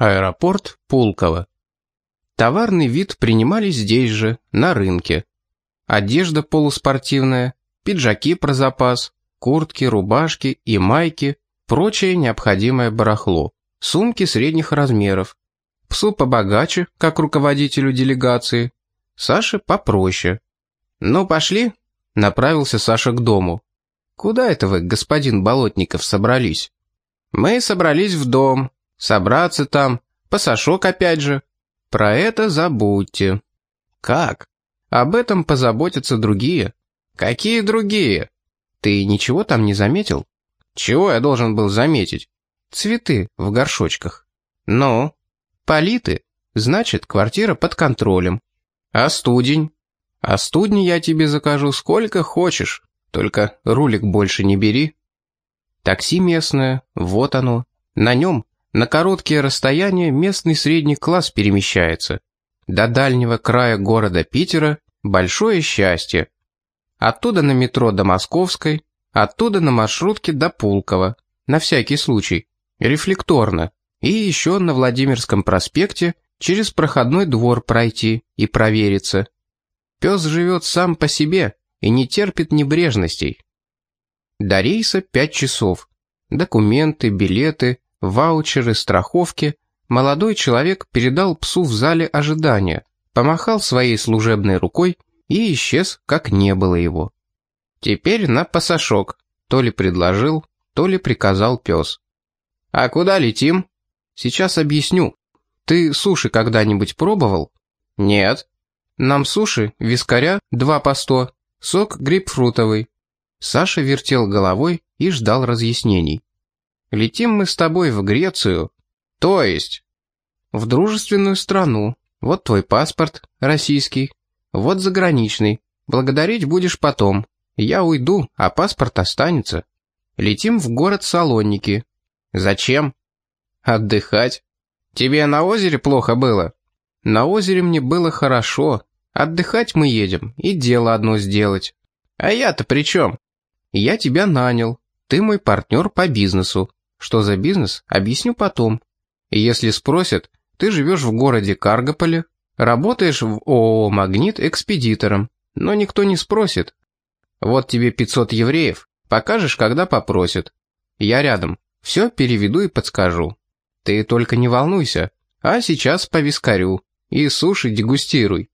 Аэропорт Пулково. Товарный вид принимали здесь же, на рынке. Одежда полуспортивная, пиджаки про запас, куртки, рубашки и майки, прочее необходимое барахло, сумки средних размеров. Псу побогаче, как руководителю делегации, Саше попроще. «Ну, пошли?» — направился Саша к дому. «Куда это вы, господин Болотников, собрались?» «Мы собрались в дом. Собраться там. Пасашок опять же. Про это забудьте». «Как?» «Об этом позаботятся другие». «Какие другие?» «Ты ничего там не заметил?» «Чего я должен был заметить?» «Цветы в горшочках». «Ну?» «Политы. Значит, квартира под контролем». «А студень?» «А студни я тебе закажу сколько хочешь, только рулик больше не бери». Такси местное, вот оно. На нем на короткие расстояния местный средний класс перемещается. До дальнего края города Питера большое счастье. Оттуда на метро до Московской, оттуда на маршрутке до Пулково, на всякий случай, рефлекторно. И еще на Владимирском проспекте через проходной двор пройти и провериться. Пес живет сам по себе и не терпит небрежностей. До рейса пять часов. Документы, билеты, ваучеры, страховки. Молодой человек передал псу в зале ожидания, помахал своей служебной рукой и исчез, как не было его. Теперь на пасашок, то ли предложил, то ли приказал пес. «А куда летим?» «Сейчас объясню. Ты суши когда-нибудь пробовал?» «Нет». «Нам суши, вискаря, два по сто, сок грейпфрутовый». Саша вертел головой и ждал разъяснений. «Летим мы с тобой в Грецию». «То есть?» «В дружественную страну. Вот твой паспорт, российский. Вот заграничный. Благодарить будешь потом. Я уйду, а паспорт останется. Летим в город Салоники. Зачем? Отдыхать. Тебе на озере плохо было? На озере мне было хорошо. Отдыхать мы едем и дело одно сделать. А я-то при чем? Я тебя нанял. Ты мой партнер по бизнесу. Что за бизнес, объясню потом. И если спросят, ты живешь в городе Каргополе, работаешь в ООО «Магнит» экспедитором, но никто не спросит. Вот тебе 500 евреев, покажешь, когда попросят. Я рядом, все переведу и подскажу. Ты только не волнуйся, а сейчас по вискарю. И суши дегустируй.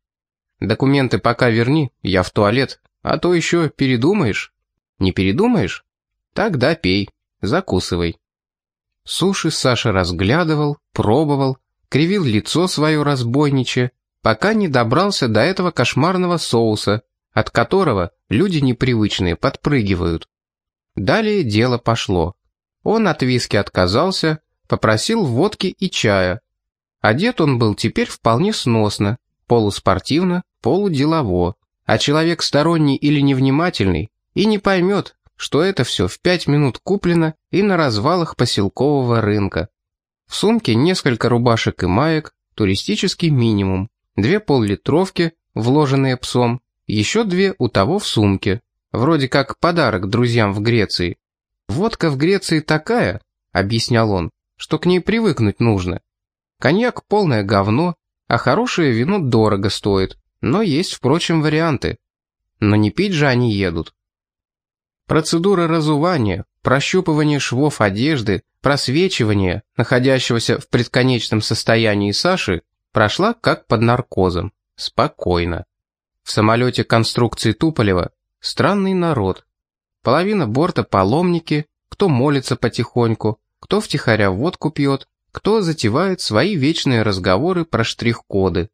Документы пока верни, я в туалет, а то еще передумаешь. Не передумаешь? Тогда пей, закусывай. Суши Саша разглядывал, пробовал, кривил лицо свое разбойниче, пока не добрался до этого кошмарного соуса, от которого люди непривычные подпрыгивают. Далее дело пошло. Он от виски отказался, попросил водки и чая. Одет он был теперь вполне сносно, полуспортивно, полуделово, а человек сторонний или невнимательный и не поймет, что это все в пять минут куплено и на развалах поселкового рынка. В сумке несколько рубашек и маек, туристический минимум, две поллитровки, вложенные псом, еще две у того в сумке, вроде как подарок друзьям в Греции. «Водка в Греции такая», — объяснял он, что к ней привыкнуть нужно. Коньяк полное говно, а хорошее вино дорого стоит, но есть, впрочем, варианты. Но не пить же они едут. Процедура разувания, прощупывание швов одежды, просвечивание, находящегося в предконечном состоянии Саши, прошла как под наркозом, спокойно. В самолете конструкции Туполева странный народ. Половина борта паломники, кто молится потихоньку, кто втихаря водку пьет, кто затевает свои вечные разговоры про штрих-коды.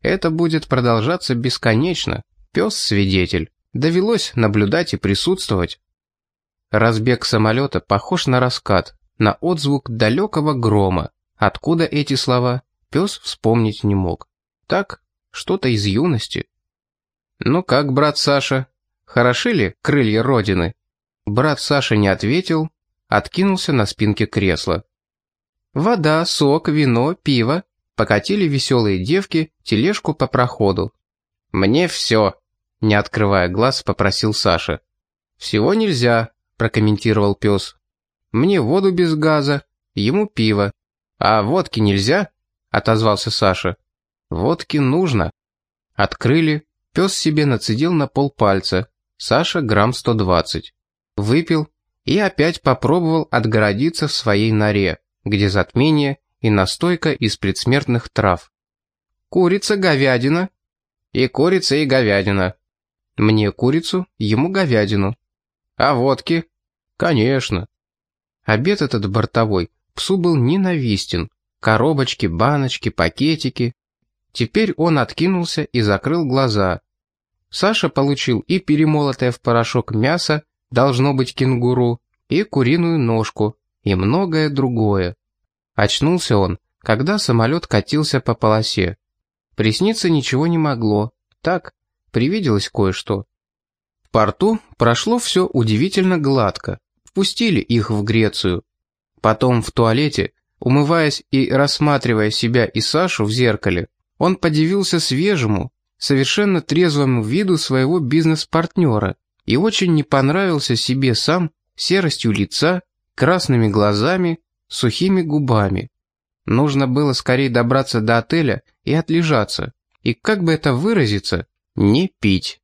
Это будет продолжаться бесконечно, пес-свидетель. Довелось наблюдать и присутствовать. Разбег самолета похож на раскат, на отзвук далекого грома. Откуда эти слова, пес вспомнить не мог. Так, что-то из юности. «Ну как, брат Саша, хороши ли крылья Родины?» Брат Саша не ответил, откинулся на спинке кресла. Вода, сок, вино, пиво. Покатили веселые девки тележку по проходу. «Мне все», — не открывая глаз, попросил Саша. «Всего нельзя», — прокомментировал пес. «Мне воду без газа, ему пиво. «А водки нельзя?» — отозвался Саша. «Водки нужно». Открыли, пес себе нацедил на полпальца, Саша грамм сто двадцать. Выпил и опять попробовал отгородиться в своей норе, где затмение и настойка из предсмертных трав. «Курица, говядина». «И курица, и говядина». «Мне курицу, ему говядину». «А водки?» «Конечно». Обед этот бортовой псу был ненавистен. Коробочки, баночки, пакетики. Теперь он откинулся и закрыл глаза. Саша получил и перемолотое в порошок мясо, должно быть кенгуру, и куриную ножку, и многое другое. Очнулся он, когда самолет катился по полосе. Присниться ничего не могло. Так, привиделось кое-что. В порту прошло все удивительно гладко. Впустили их в Грецию. Потом в туалете, умываясь и рассматривая себя и Сашу в зеркале, он подивился свежему, совершенно трезвому виду своего бизнес-партнера и очень не понравился себе сам серостью лица, красными глазами, сухими губами. Нужно было скорее добраться до отеля и отлежаться, и как бы это выразиться, не пить.